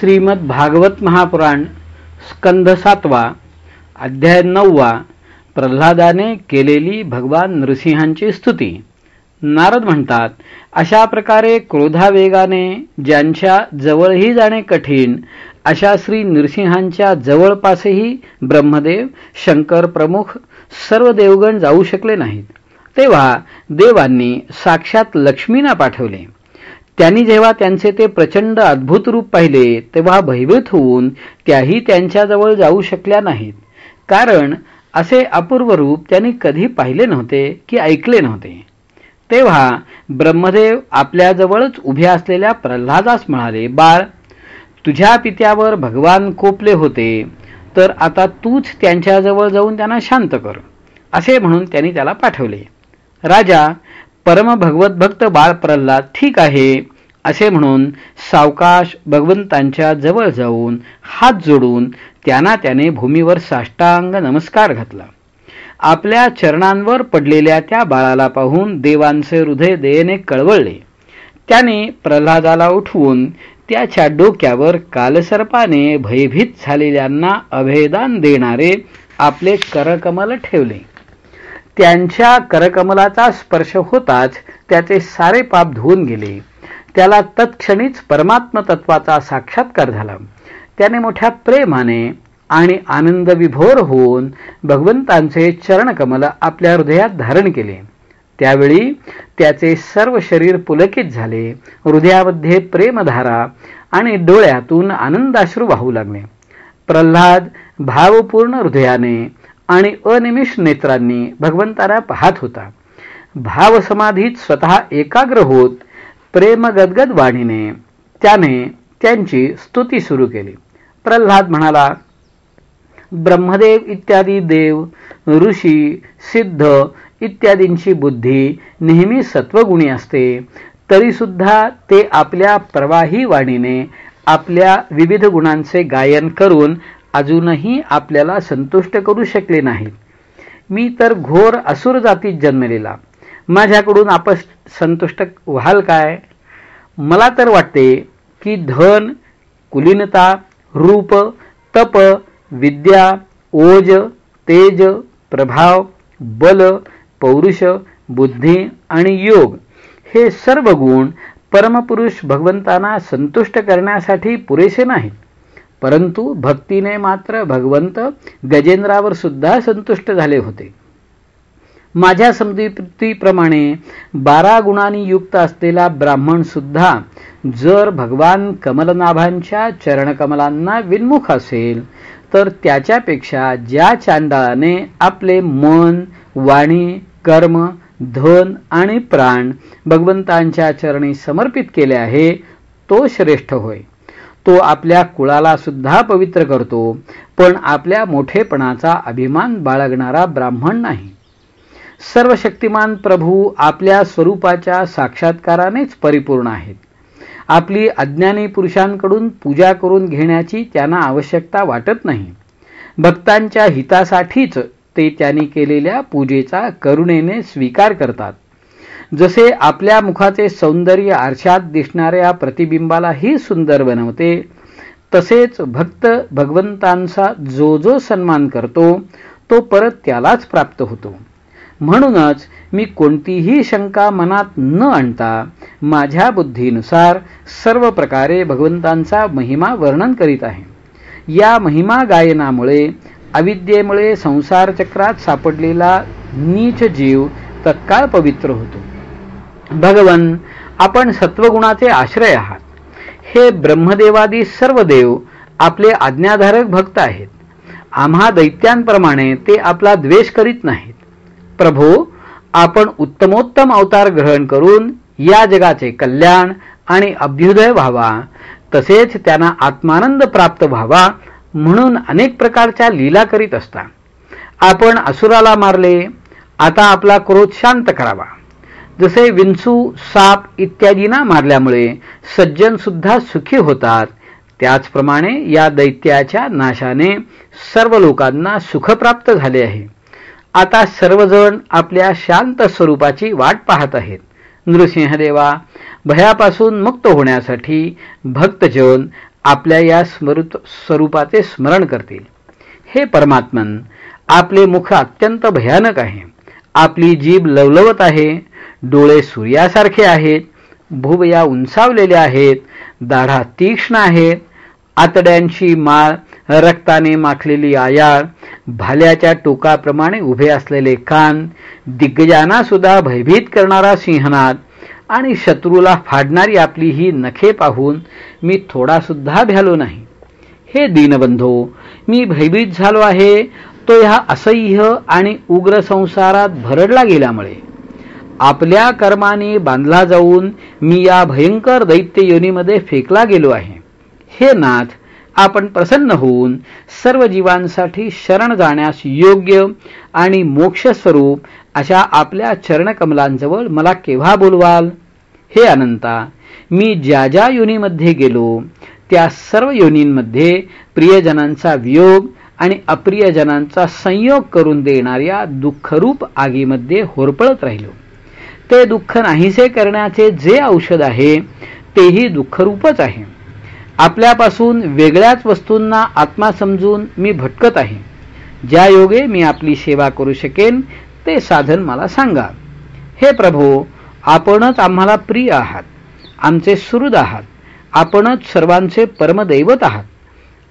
श्रीमद भागवत महापुराण स्कंध सातवा अध्याय नववा प्रल्हादाने केलेली भगवान नृसिंहांची स्तुती. नारद म्हणतात अशा प्रकारे क्रोधावेगाने ज्यांच्या जवळही जाणे कठीण अशा श्री नृसिंहांच्या जवळपासही ब्रह्मदेव शंकर प्रमुख सर्व देवगण जाऊ शकले नाहीत. तेव्हा देवांनी साक्षात लक्ष्मीना पाठवले. त्यांनी जेव्हा त्यांचे ते प्रचंड अद्भुत रूप पाहिले तेव्हा भयभीत होऊन त्याही त्यांच्याजवळ जाऊ शकल्या नाहीत. कारण असे अपूर्व रूप त्यांनी कधी पाहिले नव्हते की ऐकले नव्हते. तेव्हा ब्रह्मदेव आपल्याजवळच उभ्या असलेल्या प्रल्हादास म्हणाले बाळ तुझ्या पित्यावर भगवान कोपले होते तर आता तूच त्यांच्याजवळ जाऊन त्यांना शांत कर असे म्हणून त्यांनी त्याला पाठवले. राजा परम भगवत भक्त बाळ प्रल्हाद ठीक आहे असे म्हणून सावकाश भगवंतांच्या जवळ जाऊन हात जोडून त्यांना त्याने भूमीवर साष्टांग नमस्कार घातला. आपल्या चरणांवर पडलेल्या त्या बाळाला पाहून देवांचे हृदय दयेने कळवळले. त्याने प्रल्हादाला उठवून त्याच्या डोक्यावर कालसर्पाने भयभीत झालेल्यांना अभेदान देणारे आपले करकमल ठेवले. त्यांच्या करकमलाचा स्पर्श होताच त्याचे सारे पाप धुवून गेले. त्याला तत्क्षणीच परमात्म तत्वाचा साक्षात्कार झाला. त्याने मोठ्या प्रेमाने आणि आनंद विभोर होऊन भगवंतांचे चरणकमल आपल्या हृदयात धारण केले. त्यावेळी त्याचे सर्व शरीर पुलकित झाले. हृदयामध्ये प्रेमधारा आणि डोळ्यातून आनंदाश्रू वाहू लागले. प्रल्हाद भावपूर्ण हृदयाने आणि अनिमिष नेत्रांनी भगवंताला पाहत होता. भावसमाधीत स्वतः एकाग्र होत प्रेमगदगद वाणीने त्याने त्यांची स्तुती सुरू केली. प्रल्हाद म्हणाला ब्रह्मदेव इत्यादी देव ऋषी सिद्ध इत्यादींची बुद्धी नेहमी सत्वगुणी असते तरीसुद्धा ते आपल्या प्रवाही वाणीने आपल्या विविध गुणांचे गायन करून अजूनही आपल्याला संतुष्ट करू शकले नाहीत मी तर घोर असुर जातीत जन्मलेला. माझ्याकडून आपण संतुष्ट व्हाल काय? मला तर वाटते की धन कुलीनता रूप तप विद्या ओज तेज प्रभाव बल पौरुष बुद्धी आणि योग हे सर्व गुण परमपुरुष भगवंतांना संतुष्ट करण्यासाठी पुरेसे नाहीत. परंतु भक्तीने मात्र भगवंत गजेंद्रावर सुद्धा संतुष्ट झाले होते. माझ्या समजुतीप्रमाणे बारा गुणांनी युक्त असलेला ब्राह्मण सुद्धा जर भगवान कमलनाभांच्या चरणकमलांना विन्मुख असेल तर त्याच्यापेक्षा ज्या चांदाळाने आपले मन वाणी कर्म धन आणि प्राण भगवंतांच्या चरणी समर्पित केले आहे तो श्रेष्ठ होय. तो आपल्या कुळाला सुद्धा पवित्र करतो पण आपल्या मोठेपणाचा अभिमान बाळगणारा ब्राह्मण नाही. सर्व शक्तिमान प्रभू आपल्या स्वरूपाच्या साक्षात्कारानेच परिपूर्ण आहेत. आपली अज्ञानी पुरुषांकडून पूजा करून घेण्याची त्यांना आवश्यकता वाटत नाही. भक्तांच्या हितासाठीच ते त्यांनी केलेल्या पूजेचा करुणेने स्वीकार करतात. जसे आपल्या मुखाचे सौंदर्य आरशात दिसणाऱ्या प्रतिबिंबालाही सुंदर बनवते तसेच भक्त भगवंतांचा जो जो सन्मान करतो तो परत त्यालाच प्राप्त होतो. म्हणूनच मी कोणतीही शंका मनात न आणता माझ्या बुद्धीनुसार सर्व प्रकारे भगवंतांचा महिमा वर्णन करीत आहे. या महिमा गायनामुळे अविद्येमुळे संसार चक्रात सापडलेला नीच जीव तत्काळ पवित्र होतो. भगवन आपण सत्वगुणाचे आश्रय आहात. हे ब्रह्मदेवादी सर्व देव आपले आज्ञाधारक भक्त आहेत. आम्हा दैत्यांप्रमाणे ते आपला द्वेष करीत नाहीत. प्रभो आपण उत्तमोत्तम अवतार ग्रहण करून या जगाचे कल्याण आणि अभ्युदय व्हावा. तसेच त्यांना आत्मानंद प्राप्त व्हावा म्हणून अनेक प्रकारच्या लीला करीत असता. आपण असुराला मारले आता आपला क्रोध शांत करावा. जसे विंचू साप इत्यादींना मारल्यामुळे सज्जन सुद्धा सुखी होतात. त्याचप्रमाणे या दैत्याच्या नाशाने सर्व लोकांना सुख प्राप्त झाले आहे. आता सर्वजण आपल्या शांत स्वरूपाची वाट पाहत आहेत. नृसिंहदेवा भयापासून मुक्त होण्यासाठी भक्तजन आपल्या या स्मृत स्वरूपाचे स्मरण करतील. हे परमात्मन आपले मुख अत्यंत भयानक आहे. आपली जीभ लवलवत आहे. डोळे सूर्यासारखे आहेत भुवया उंचावलेल्या आहेत दाढा तीक्ष्ण आहेत आतड्यांची माळ रक्ताने माखलेली आयाळ भाल्याच्या टोकाप्रमाणे उभे असलेले कान दिग्गजांना सुद्धा भयभीत करणारा सिंहनाद आणि शत्रूला फाडणारी आपली ही नखे पाहून मी थोडा सुद्धा भ्यालो नाही. हे दीनबंधो मी भयभीत झालो आहे तो ह्या असह्य आणि उग्र संसारात भरडला गेल्यामुळे. आपल्या कर्माने बांधला जाऊन मी या भयंकर दैत्य योनीमध्ये फेकला गेलो आहे. हे नाथ आपण प्रसन्न होऊन सर्व जीवांसाठी शरण जाण्यास योग्य आणि मोक्षस्वरूप अशा आपल्या चरणकमलांजवळ मला केव्हा बोलवाल? हे अनंता मी ज्या ज्या योनीमध्ये गेलो त्या सर्व योनींमध्ये प्रियजनांचा वियोग आणि अप्रियजनांचा संयोग करून देणाऱ्या दुःखरूप आगीमध्ये होरपळत राहिलो. ते दुःख नाहीसे करण्याचे जे औषध आहे तेही दुःखरूपच आहे. आपल्यापासून वेगळ्याच वस्तूंना आत्मा समजून मी भटकत आहे. ज्या योगे मी आपली सेवा करू शकेन ते साधन मला सांगा. हे प्रभो आपणच आम्हाला प्रिय आहात. आमचे सुहृद आहात. आपणच सर्वांचे परमदैवत आहात.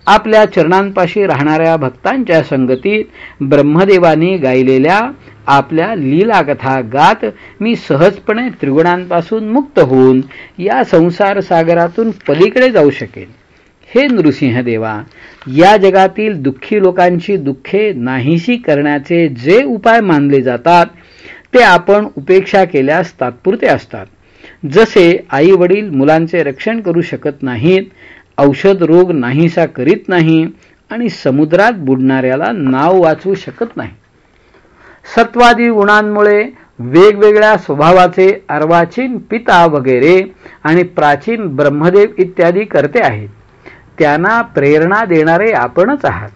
आपल्या चरणांपाशी राहणाऱ्या भक्तांच्या संगतीत ब्रह्मदेवानी गायलेल्या आपल्या लीलाकथा गात मी सहजपणे त्रिगुणांपासून मुक्त होऊन या संसार सागरातून पलीकडे जाऊ शकेन. हे नृसिंहदेवा या जगातील दुःखी लोकांची दुःखे नाहीशी करण्याचे जे उपाय मानले जातात ते आपण उपेक्षा केल्यास तात्पुरते असतात. जसे आई वडील मुलांचे रक्षण करू शकत नाहीत औषध रोग नाहीसा करीत नाही आणि समुद्रात बुडणाऱ्याला नाव वाचवू शकत नाही. सत्वादी गुणांमुळे वेगवेगळ्या स्वभावाचे अर्वाचीन पिता वगैरे आणि प्राचीन ब्रह्मदेव इत्यादी करते आहेत. त्यांना प्रेरणा देणारे आपणच आहात.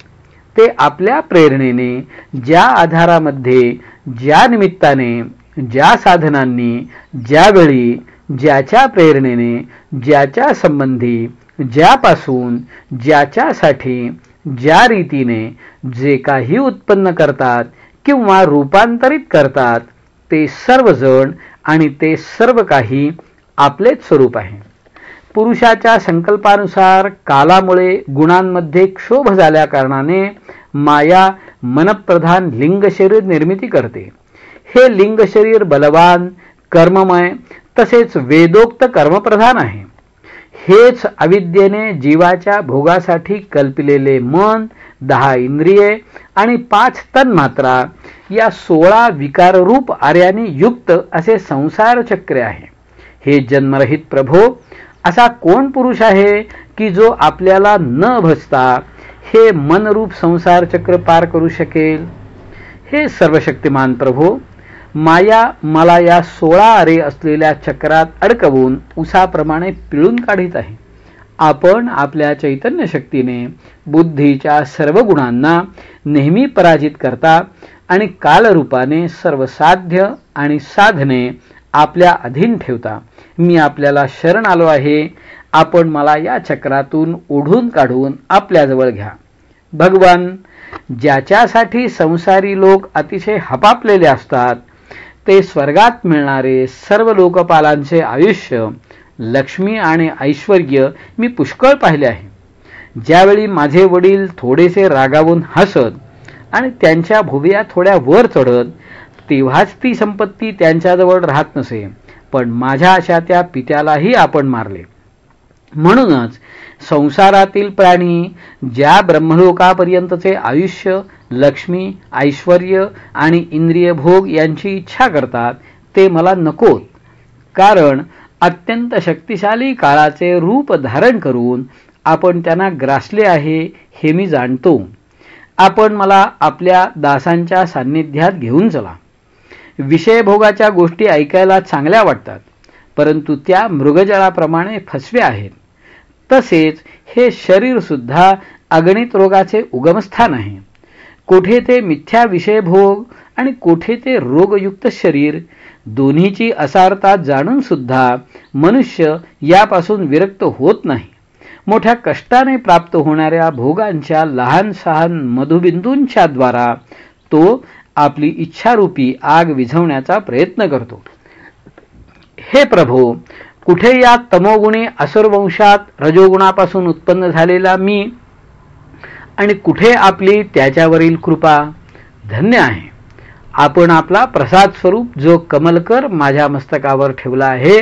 ते आपल्या प्रेरणेने ज्या आधारामध्ये ज्या निमित्ताने ज्या साधनांनी ज्यावेळी ज्याच्या प्रेरणेने ज्याच्या संबंधी ज्यापासून ज्याच्यासाठी ज्या रीतीने जे काही उत्पन्न करतात किंवा रूपांतरित करतात ते सर्वजण आणि ते सर्व काही आपलेच स्वरूप आहे. पुरुषाच्या संकल्पानुसार कालामुळे गुणांमध्ये क्षोभ झाल्याकारणाने माया मनप्रधान लिंग शरीर निर्मिती करते. हे लिंग शरीर बलवान कर्ममय तसेच वेदोक्त कर्मप्रधान आहे. हेच अविद्येने जीवाच्या भोगासाठी कल्पिलेले मन दहा इंद्रिये आणि पाच तन्मात्रा या सोळा विकाररूप आर्याने युक्त असे संसार चक्र आहे. हे जन्मरहित प्रभो असा कोण पुरुष आहे की जो आपल्याला न भजता हे मनरूप संसार चक्र पार करू शकेल? हे सर्वशक्तिमान प्रभो माया मला या सोळा आरे असलेल्या चक्रात अडकवून उसाप्रमाणे पिळून काढीत आहे. आपण आपल्या चैतन्य शक्तीने बुद्धीच्या सर्व गुणांना नेहमी पराजित करता आणि कालरूपाने सर्व साध्य आणि साधने आपल्या अधीन ठेवता. मी आपल्याला शरण आलो आहे. आपण मला या चक्रातून ओढून काढून आपल्याजवळ घ्या. भगवान ज्याच्यासाठी संसारी लोक अतिशय हपापलेले असतात ते स्वर्गात मिळणारे सर्व लोकपालांचे आयुष्य लक्ष्मी आणि ऐश्वर मी पुष्कळ पाहिले आहे. ज्यावेळी माझे वडील थोडेसे रागावून हसत आणि त्यांच्या भुव्या थोड्या वर चढत तेव्हाच ती संपत्ती त्यांच्याजवळ राहत नसे पण माझ्या अशा त्या पित्यालाही आपण मारले. म्हणूनच संसारातील प्राणी ज्या ब्रह्मलोकापर्यंतचे आयुष्य लक्ष्मी ऐश्वर आणि इंद्रिय भोग यांची इच्छा करतात ते मला नकोत. कारण अत्यंत शक्तिशाली काळाचे रूप धारण करून आपण त्यांना ग्रासले आहे हे मी जाणतो. आपण मला आपल्या दासांच्या सान्निध्यात घेऊन चला. विषयभोगाच्या गोष्टी ऐकायला चांगल्या वाटतात परंतु त्या मृगजळाप्रमाणे फसवे आहेत. तसेच हे शरीरसुद्धा अगणित रोगाचे उगमस्थान आहे. कोठे ते मिथ्या विषयभोग आणि कोठे ते रोगयुक्त शरीर दोन्हीची असारता जाणून सुद्धा मनुष्य यापासून विरक्त होत नाही. मोठ्या कष्टाने प्राप्त होणाऱ्या भोगांच्या लहान सहान मधुबिंदूंच्या द्वारा तो आपली इच्छारूपी आग विझवण्याचा प्रयत्न करतो. हे प्रभो कुठे या तमोगुणी असुरवंशात रजोगुणापासून उत्पन्न झालेला मी आणि कुठे आपली त्याच्यावरील कृपा? धन्य आहे. आपण आपला प्रसाद स्वरूप जो कमलकर माझ्या मस्तकावर ठेवला आहे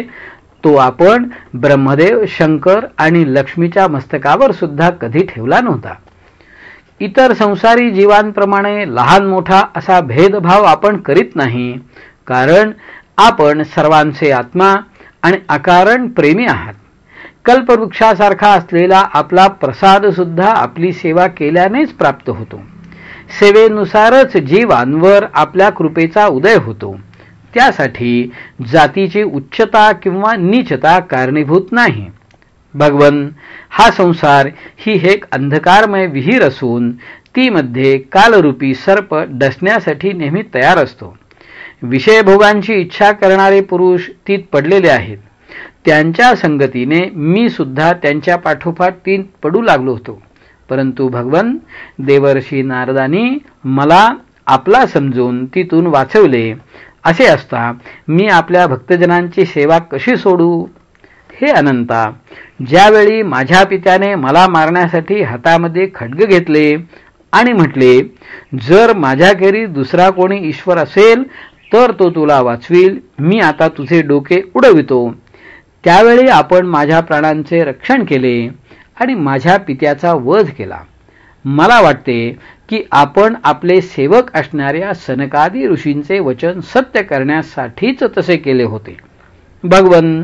तो आपण ब्रह्मदेव शंकर आणि लक्ष्मीच्या मस्तकावर सुद्धा कधी ठेवला नव्हता. इतर संसारी जीवांप्रमाणे लहान मोठा असा भेदभाव आपण करीत नाही कारण आपण सर्वांचे आत्मा आणि अकारण प्रेमी आहात. कल्पवृक्षासारखा असलेला आपला प्रसाद सुद्धा आपली सेवा केल्यानेच प्राप्त होतो. सेवेनुसारच जीवांवर आपल्या कृपेचा उदय होतो. त्यासाठी जातीची उच्चता किंवा नीचता कारणीभूत नाही. भगवन हा संसार ही एक अंधकारमय विहीर असून ती मध्ये कालरूपी सर्प डसण्यासाठी नेहमी तयार असतो. विषयभोगांची इच्छा करणारे पुरुष तीत पडलेले आहेत. त्यांच्या संगतीने मी सुद्धा त्यांच्या पाठोपाठ तीन पडू लागलो होतो. परंतु भगवन देवर्षी नारदानी मला आपला समजून तिथून वाचवले. असे असता मी आपल्या भक्तजनांची सेवा कशी सोडू? हे अनंता ज्यावेळी माझ्या पित्याने मला मारण्यासाठी हातामध्ये खड्ग घेतले आणि म्हटले जर माझ्याखेरी दुसरा कोणी ईश्वर असेल तर तो तुला वाचवील. मी आता तुझे डोके उडवितो. त्यावेळी आपण माझ्या प्राणांचे रक्षण केले आणि माझ्या पित्याचा वध केला. मला वाटते की आपण आपले सेवक असणाऱ्या सनकादी ऋषींचे वचन सत्य करण्यासाठीच तसे केले होते. भगवन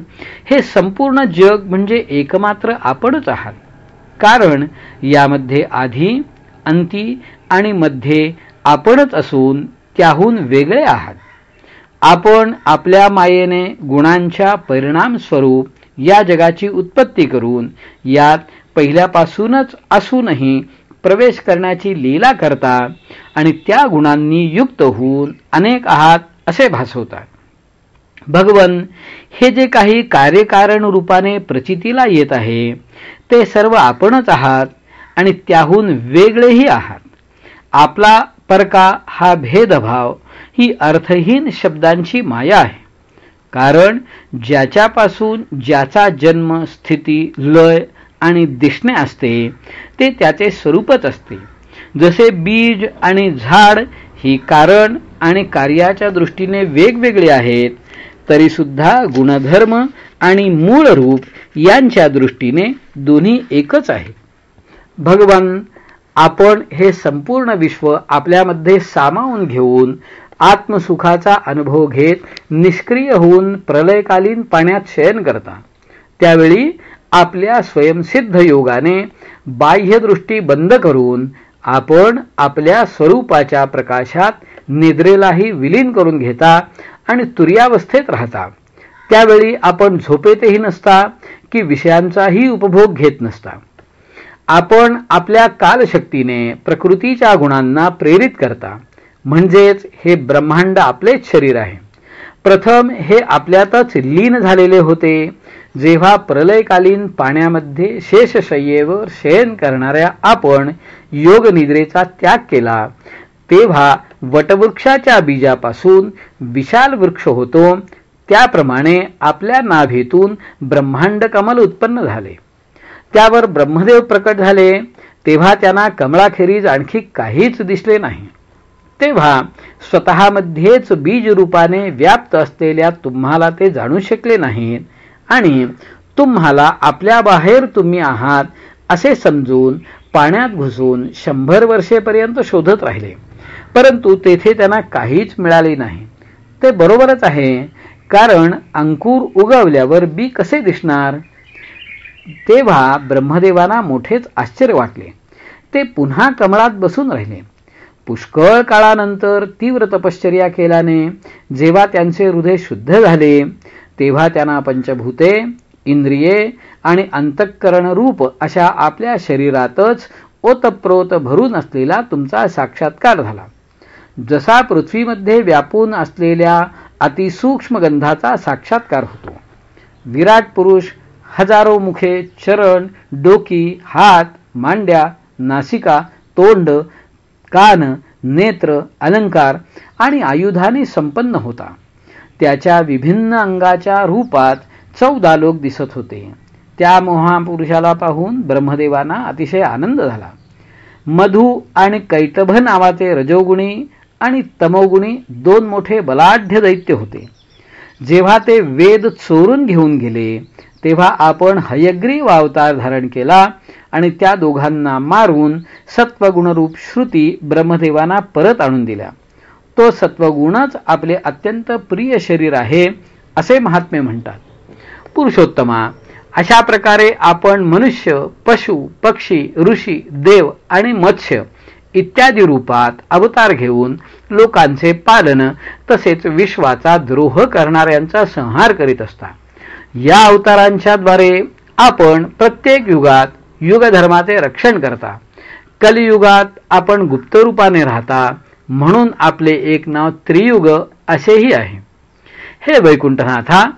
हे संपूर्ण जग म्हणजे एकमात्र आपणच आहात. कारण यामध्ये आधी अंती आणि मध्ये आपणच असून त्याहून वेगळे आहात. आपण आपल्या मायेने गुणांच्या परिणाम स्वरूप या जगाची उत्पत्ती करून यात पहिल्यापासूनच असूनही प्रवेश करण्याची लीला करता आणि त्या गुणांनी युक्त होऊन अनेक आहात असे भासवतात. भगवन हे जे काही कार्यकारण रूपाने प्रचितीला येत आहे ते सर्व आपणच आहात आणि त्याहून वेगळेही आहात. आपला परका हा भेदभाव ही अर्थहीन शब्दांची माया आहे. कारण ज्याच्यापासून ज्याचा जन्म स्थिती लय आणि दिसणे असते ते त्याचे स्वरूपच असते. जसे बीज आणि झाड ही कारण आणि कार्याच्या दृष्टीने वेगवेगळे आहेत तरी सुद्धा गुणधर्म आणि मूळ रूप यांच्या दृष्टीने दोन्ही एकच आहे. भगवान आपण हे संपूर्ण विश्व आपल्यामध्ये सामावून घेऊन आत्मसुखाचा अनुभव घेत निष्क्रिय होऊन प्रलयकालीन पाण्यात शयन करता. त्यावेळी आपल्या स्वयंसिद्ध योगाने बाह्यदृष्टी बंद करून आपण आपल्या स्वरूपाच्या प्रकाशात निद्रेलाही विलीन करून घेता आणि तुर्यावस्थेत राहता. त्यावेळी आपण झोपेतही नसता की विषयांचाही उपभोग घेत नसता. आपण आपल्या कालशक्तीने प्रकृतीच्या गुणांना प्रेरित करता. म्हणजेच हे ब्रह्मांड आपलेच शरीर आहे. प्रथम हे आपल्यातच लीन झालेले होते. जेव्हा प्रलयकालीन पाण्यामध्ये शेषशय्येवर शयन करणाऱ्या आपण योगनिद्रेचा त्याग केला तेव्हा वटवृक्षाच्या बीजापासून विशाल वृक्ष होतो. त्याप्रमाणे आपल्या नाभेतून ब्रह्मांड कमल उत्पन्न झाले. त्यावर ब्रह्मदेव प्रकट झाले. तेव्हा त्यांना कमळाखेरीज आणखी काहीच दिसले नाही. तेव्हा स्वतःमध्येच बीज रूपाने व्याप्त असलेल्या तुम्हाला ते जाणू शकले नाहीत. आणि तुम्हाला आपल्या बाहेर तुम्ही आहात असे समजून पाण्यात घुसून शंभर वर्षेपर्यंत शोधत राहिले. परंतु तेथे त्यांना काहीच मिळाले नाही. ते बरोबरच आहे कारण अंकुर उगवल्यावर बी कसे दिसणार? तेव्हा ब्रह्मदेवांना मोठेच आश्चर्य वाटले. ते पुन्हा कमळात बसून राहिले. पुष्कळ काळानंतर तीव्र तपश्चर्या केल्याने जेव्हा त्यांचे हृदय शुद्ध झाले तेव्हा त्यांना पंचभूते इंद्रिये आणि अंतःकरण रूप अशा आपल्या शरीरातच ओतप्रोत भरून असलेला तुमचा साक्षात्कार झाला. जसा पृथ्वीमध्ये व्यापून असलेल्या अतिसूक्ष्म गंधाचा साक्षात्कार होतो. विराट पुरुष हजारो मुखे चरण डोकी हात मांड्या नासिका तोंड कान नेत्र अलंकार आणि आयुधाने संपन्न होता. त्याच्या विभिन्न अंगाच्या रूपात चौदा लोक दिसत होते. त्या महापुरुषाला पाहून ब्रह्मदेवांना अतिशय आनंद झाला. मधु आणि कैटभ नावाचे रजोगुणी आणि तमोगुणी दोन मोठे बलाढ्य दैत्य होते. जेव्हा ते वेद चोरून घेऊन गेले तेव्हा आपण हयग्रीव अवतार धारण केला आणि त्या दोघांना मारून सत्वगुणरूप श्रुती ब्रह्मदेवांना परत आणून दिल्या. तो सत्वगुणच आपले अत्यंत प्रिय शरीर आहे असे महात्मे म्हणतात. पुरुषोत्तमा अशा प्रकारे आपण मनुष्य पशु पक्षी ऋषी देव आणि मत्स्य इत्यादी रूपात अवतार घेऊन लोकांचे पालन तसेच विश्वाचा द्रोह करणाऱ्यांचा संहार करीत असता या अवतारांच्या द्वारे आपण प्रत्येक युगात युगधर्माचे रक्षण करता. कलियुगात आपण गुप्तरूपाने राहता म्हणून आपले एक नाव त्रियुग असेही आहे. हे वैकुंठनाथा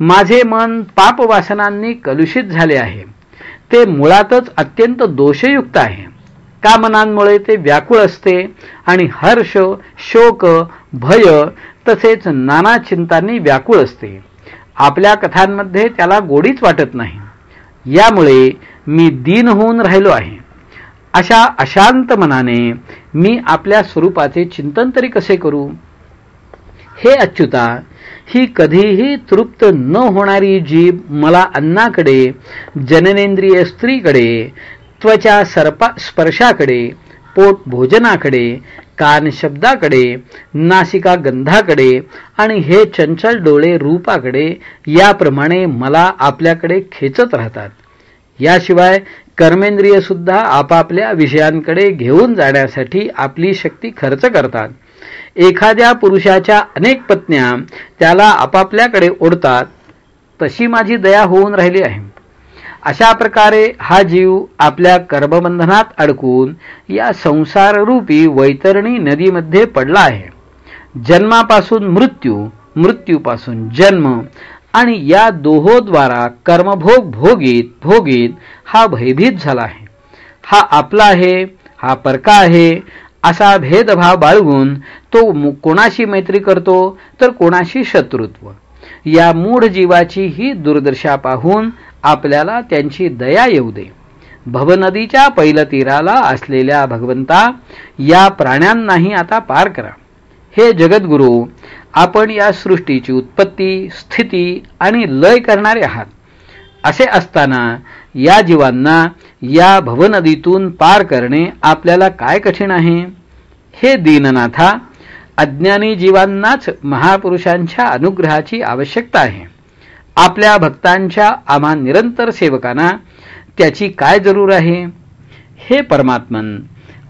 माझे मन पापवासनांनी कलुषित झाले आहे. ते मुळातच अत्यंत दोषयुक्त आहे. कामनांमुळे ते व्याकुळ असते आणि हर्ष शोक भय तसेच नाना चिंतांनी व्याकुळ असते. आपल्या कथांमध्ये त्याला गोडीच वाटत नाही. यामुळे मी दीन होऊन राहिलो आहे. अशा अशांत मनाने मी आपल्या स्वरूपाचे चिंतन तरी कसे करू? हे अच्युता ही कधीही तृप्त न होणारी जीभ मला अन्नाकडे जननेंद्रिय स्त्रीकडे त्वचा सर्पा स्पर्शाकडे पोट भोजनाकडे कान शब्दाकडे नासिका गंधाकडे आणि हे चंचल डोळे रूपाकडे याप्रमाणे मला आपल्याकडे खेचत राहतात. याशिवाय कर्मेंद्रिय सुद्धा आपापल्या विषयांकडे घेऊन जाण्यासाठी आपली शक्ती खर्च करतात. एखाद्या पुरुषाच्या अनेक पत्न्या त्याला आपापल्याकडे ओढतात. तशी माझी दया होऊन राहिली आहे. अशा प्रकारे हा जीव आपल्या कर्मबंधनात अडकून या संसाररूपी वैतरणी नदीमध्ये पडला आहे. जन्मापासून मृत्यू मृत्यूपासून जन्म आणि या दोहोद्वारा कर्मभोग भोगीत भोगीत हा भयभीत झाला आहे. हा आपला आहे हा परका आहे असा भेदभाव बाळगून तो कोणाशी मैत्री करतो तर कोणाशी शत्रुत्व. या मूढ जीवाची ही दुर्दशा पाहून आपल्याला त्यांची दया येऊ दे. भवनदीच्या पैलतीराला असलेल्या भगवंता या प्राण्यांनाही आता पार करा. हे जगद्गुरु आपण या सृष्टीची उत्पत्ती स्थिती आणि लय करणारे आहात. असे असताना या जीवांना या भवनदीतून पार करणे आपल्याला काय कठीण आहे? हे दीननाथा अज्ञानी जीवांनाच महापुरुषांच्या अनुग्रहाची आवश्यकता आहे. आपल्या भक्तांच्या आम्हा निरंतर सेवकांना त्याची काय जरूर आहे? हे परमात्मन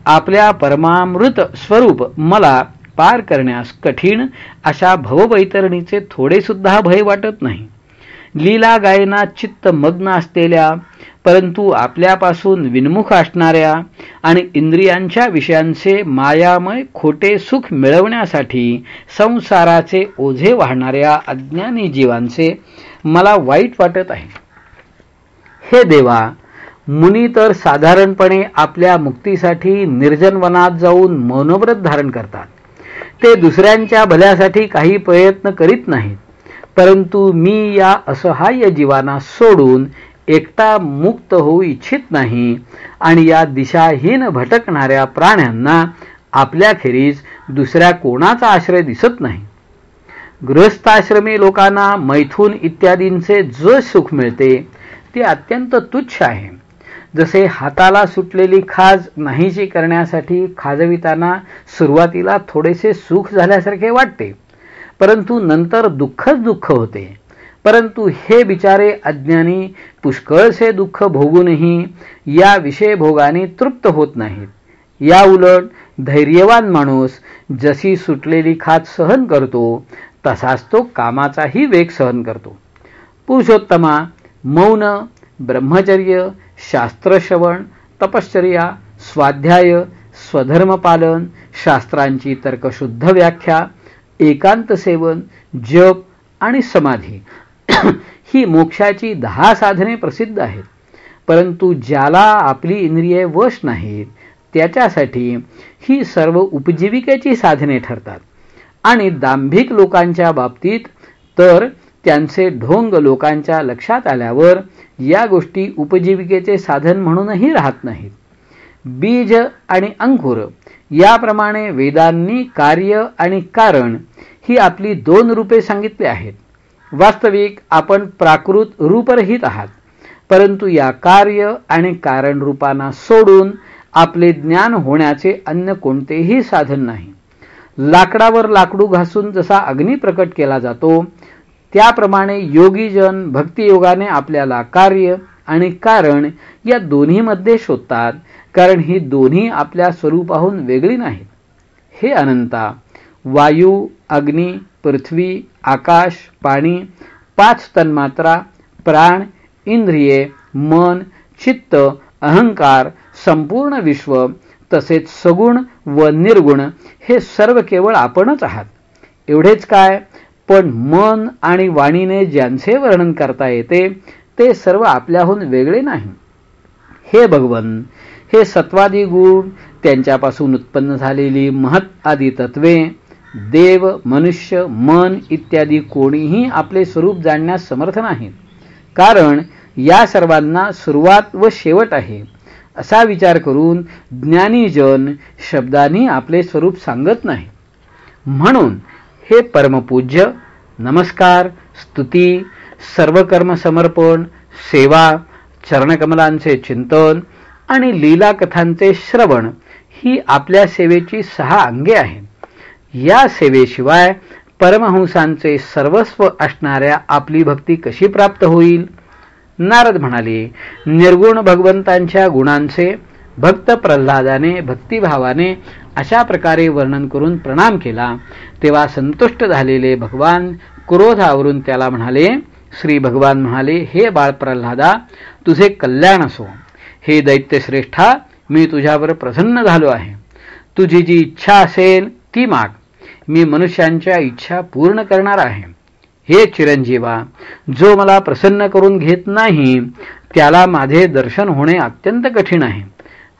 आपल्या परमामृत स्वरूप मला पार करण्यास कठीण अशा भववैतरणीचे थोडे सुद्धा भय वाटत नाही. लीला गायनात चित्त मग्न असलेल्या परंतु आपल्यापासून विनमुख असणाऱ्या आणि इंद्रियांच्या विषयांचे मायामय खोटे सुख मिळवण्यासाठी संसाराचे ओझे वाहणाऱ्या अज्ञानी जीवांचे मला वाईट वाटत आहे. हे देवा मुनी तर साधारणपणे आपल्या मुक्तीसाठी निर्जन वनात जाऊन मौनव्रत धारण करतात. ते दुसऱ्यांच्या भल्यासाठी काही प्रयत्न करीत नाहीत परंतु मी या असहाय्य जीवांना सोडून एकटा मुक्त होऊ इच्छित नाही आणि या दिशाहीन भटकणाऱ्या प्राण्यांना आपल्याखेरीज दुसऱ्या कोणाचा आश्रय दिसत नाही. गृहस्थाश्रमी लोकांना मैथून इत्यादींचे जे सुख मिळते ते अत्यंत तुच्छ आहे. जसे हाताला सुटलेली खाज नाहीशी करण्यासाठी खाजविताना सुरुवातीला थोडेसे सुख झाल्यासारखे वाटते परंतु नंतर दुःखच दुःख होते. परंतु हे बिचारे अज्ञानी पुष्कळसे दुःख भोगूनही या विषय भोगाने तृप्त होत नाहीत. या उलट धैर्यवान माणूस जशी सुटलेली खात सहन करतो तसाच तो कामाचाही वेग सहन करतो. पुरुषोत्तमा मौन ब्रह्मचर्य शास्त्रश्रवण तपश्चर्या स्वाध्याय स्वधर्मपालन शास्त्रांची तर्कशुद्ध व्याख्या एकांत सेवन जप आणि समाधी ही मोक्षाची दहा साधने प्रसिद्ध आहेत. परंतु ज्याला आपली इंद्रिये वश नाहीत त्याच्यासाठी ही सर्व उपजीविकेची साधने ठरतात. आणि दांभिक लोकांच्या बाबतीत तर त्यांचे ढोंग लोकांच्या लक्षात आल्यावर या गोष्टी उपजीविकेचे साधन म्हणूनही राहत नाहीत. बीज आणि अंकुर याप्रमाणे वेदांनी कार्य आणि कारण ही आपली दोन रूपे सांगितली आहेत. वास्तविक आपण प्राकृत रूपरहित आहात परंतु या कार्य आणि कारण रूपांना सोडून आपले ज्ञान होण्याचे अन्य कोणतेही साधन नाही. लाकडावर लाकडू घासून जसा अग्नी प्रकट केला जातो त्याप्रमाणे योगीजन भक्तियोगाने आपल्याला कार्य आणि कारण या दोन्हीमध्ये शोधतात कारण ही दोन्ही आपल्या स्वरूपाहून वेगळी नाहीत. हे अनंता वायू अग्नी पृथ्वी आकाश पाणी पाच तन्मात्रा प्राण इंद्रिये मन चित्त अहंकार संपूर्ण विश्व तसेच सगुण व निर्गुण हे सर्व केवळ आपणच आहात. एवढेच काय? पण मन आणि वाणीने ज्यांचे वर्णन करता येते ते सर्व आपल्याहून वेगळे नाही. हे भगवन हे सत्वादी गुण त्यांच्यापासून उत्पन्न झालेली महत आदी तत्वे देव मनुष्य मन इत्यादी कोणीही आपले स्वरूप जाणण्यास समर्थ नाहीत. कारण या सर्वांना सुरुवात व शेवट आहे. असा विचार करून ज्ञानीजन शब्दांनी आपले स्वरूप सांगत नाही. म्हणून हे परमपूज्य नमस्कार स्तुती सर्व कर्म समर्पण सेवा चरणकमलांचे चिंतन आणि लीला कथांचे श्रवण ही आपल्या सेवेची सहा अंगे आहेत. या सेवेशिवाय परमहंसांचे सर्वस्व असणाऱ्या आपली भक्ती कशी प्राप्त होईल? नारद म्हणाले निर्गुण भगवंतांच्या गुणांचे भक्त प्रल्हादाने भक्तिभावाने अशा प्रकारे वर्णन करून प्रणाम केला. तेव्हा संतुष्ट झालेले भगवान क्रोधावरून त्याला म्हणाले श्री भगवान म्हणाले हे बाळ प्रल्हादा तुझे कल्याण असो. हे दैत्यश्रेष्ठा मी तुझ्यावर प्रसन्न झालो आहे. तुझी जी इच्छा असेल ती माग. मी मनुष्यांच्या इच्छा पूर्ण करणार आहे. हे चिरंजीवा जो मला प्रसन्न करून घेत नाही त्याला माझे दर्शन होणे अत्यंत कठीण आहे.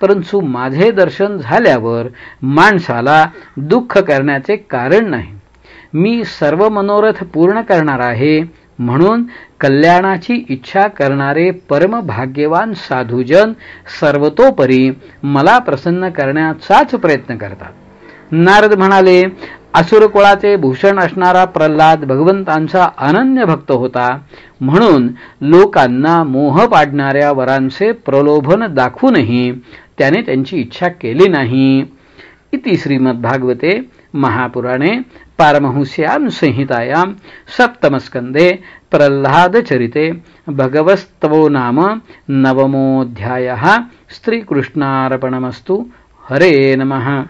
परंतु माझे दर्शन झाल्यावर माणसाला दुःख करण्याचे कारण नाही. मी सर्व मनोरथ पूर्ण करणार आहे म्हणून कल्याणाची इच्छा करणारे परम भाग्यवान साधूजन सर्वतोपरी मला प्रसन्न करण्याचाच प्रयत्न करतात. नारद म्हणाले असुरकुळाचे भूषण असणारा प्रल्हाद भगवंतांचा अनन्य भक्त होता. म्हणून लोकांना मोह पाडणाऱ्या वरांचे प्रलोभन दाखवूनही त्याने त्यांची इच्छा केली नाही. इति श्रीमद्भागवते महापुराणे पारमहंस्यां संहितायां सप्तमस्कंदे प्रल्हादचरिते भगवस्तवो नाम नवमोऽध्यायः. श्रीकृष्णार्पणमस्तु. हरे नमः.